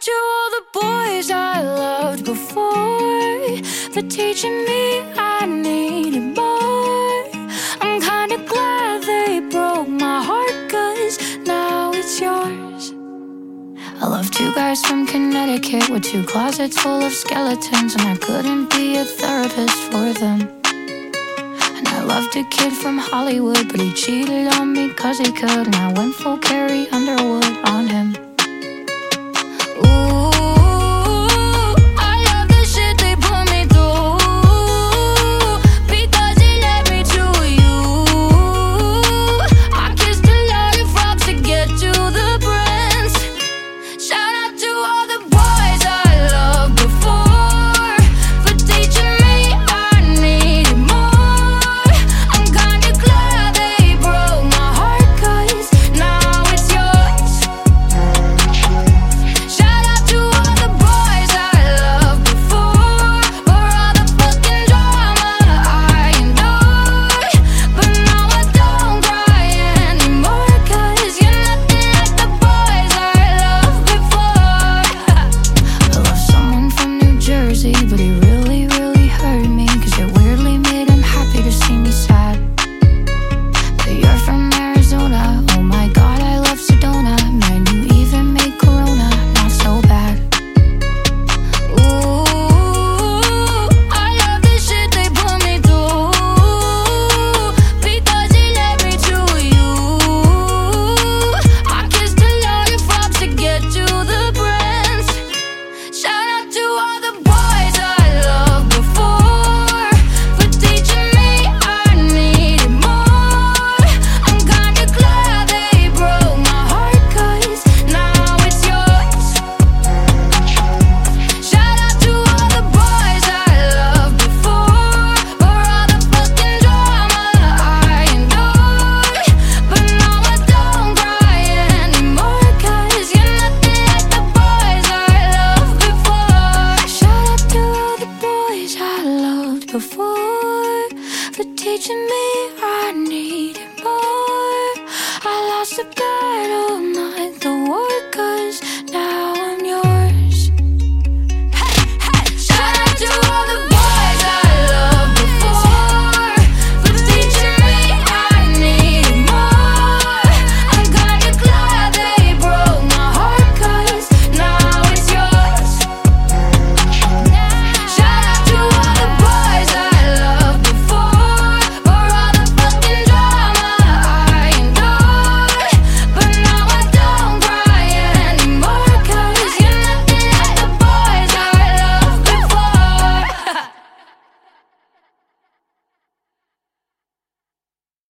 to all the boys I loved before for teaching me I needed more. I'm kinda glad they broke my heart, cause now it's yours. I love two guys from Connecticut with two closets full of skeletons, and I couldn't be a therapist for them. And I loved a kid from Hollywood, but he cheated on me cause he could, and I went full Carrie Underwood on him. teaching me.